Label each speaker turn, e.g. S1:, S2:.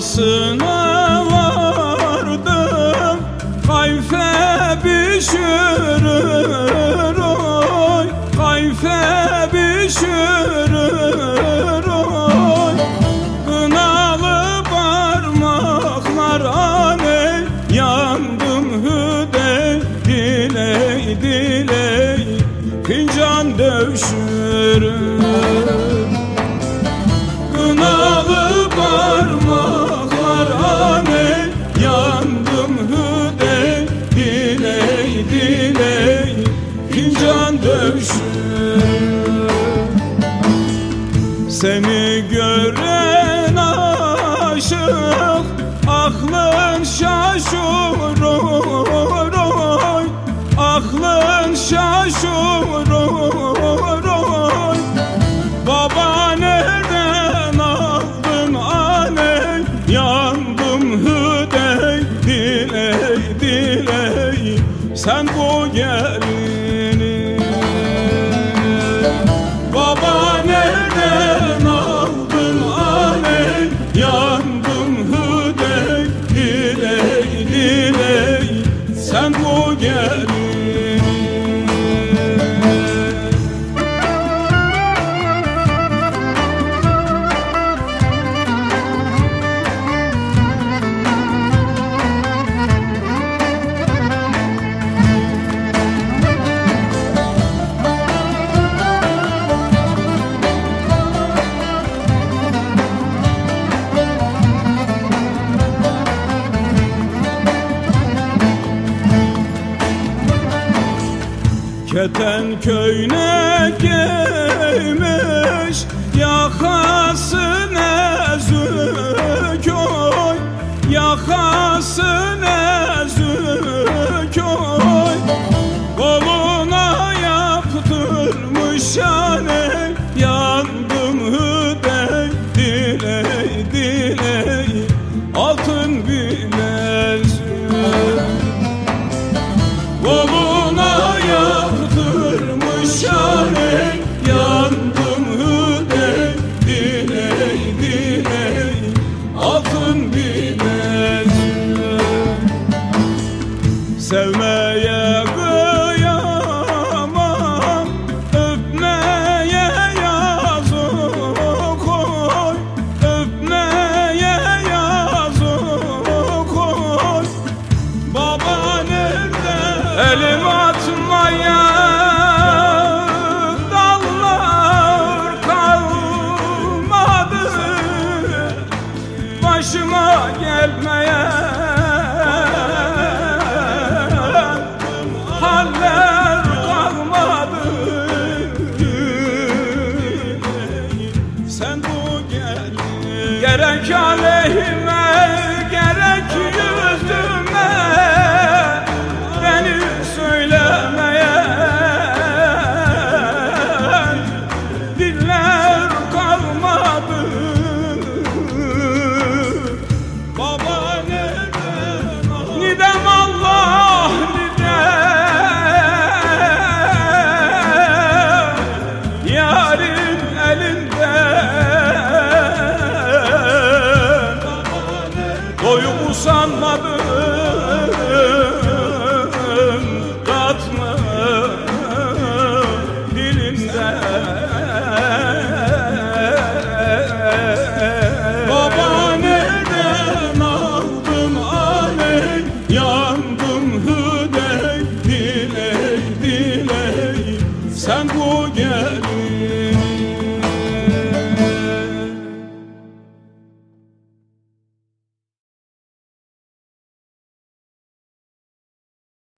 S1: Odasına vardım. Kayfe pişirir oy. Kayfe pişirir oy. Kınalı parmaklar ane. Yandım hüdey diley diley. Fincan dövüşürüm gören aşık Aklın şaşır oy Aklın şaşır oy Baba nereden aldın aney Yandım hüdey diley diley Sen bu gelini Sen bu Keten köyüne gelmiş Sevmeye kıyamam. Öpmeye yazık oy. Öpmeye yazık oy. Baba nerede? Elim atmaya dallar kalmadı. Başıma gelmeye Baba nereden aldın aley Yandım